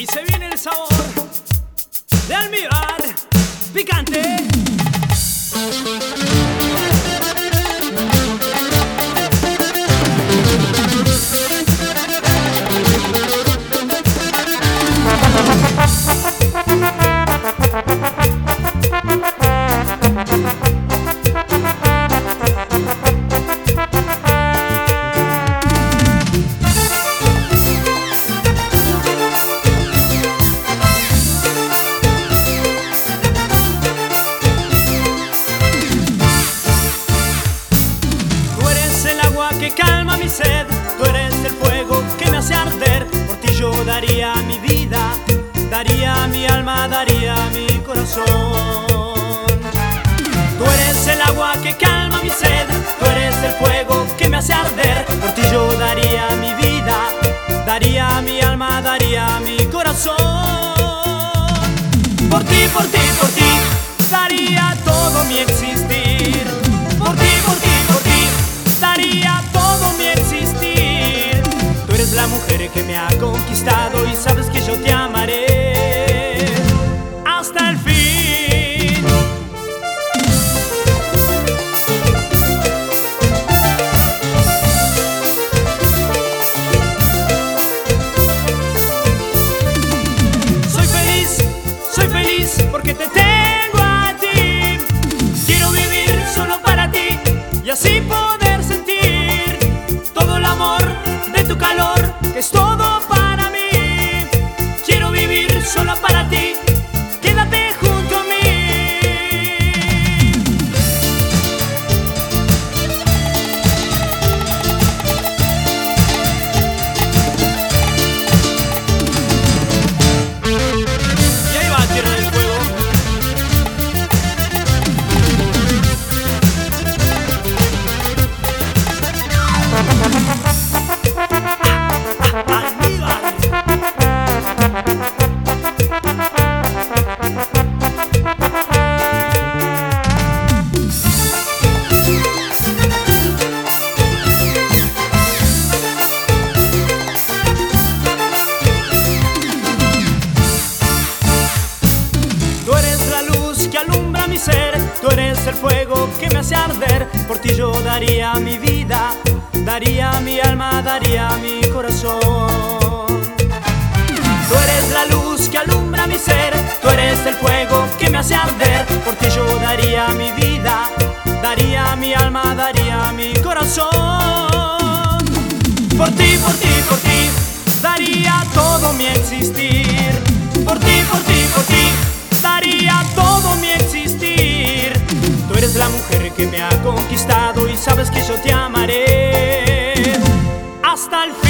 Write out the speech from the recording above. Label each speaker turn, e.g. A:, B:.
A: Y se viene el sabor de almíbar picante. Calma mi sed, tú eres el fuego que me hace arder. Por ti yo daría mi vida, daría mi alma, daría mi corazón. Tú eres el agua que calma mi sed, tú eres el fuego que me hace arder. Por ti yo daría mi vida, daría mi alma, daría mi corazón. Por ti, por ti, por ti, daría todo mi que me ha conquistado y sabes que yo te amaré hasta el fin. Soy feliz, soy feliz porque te tengo a ti. Quiero vivir solo para ti y así poder sentir todo el amor de tu calor, es todo tú eres el fuego que me hace arder. Por ti yo daría mi vida, daría mi alma, daría mi corazón. Tú eres la luz que alumbra mi ser, tú eres el fuego que me hace arder. Por ti yo daría mi vida, daría mi alma, daría mi corazón. Por ti, por ti, por ti, daría todo mi existir. Que me ha conquistado y sabes que yo te amaré hasta el fin.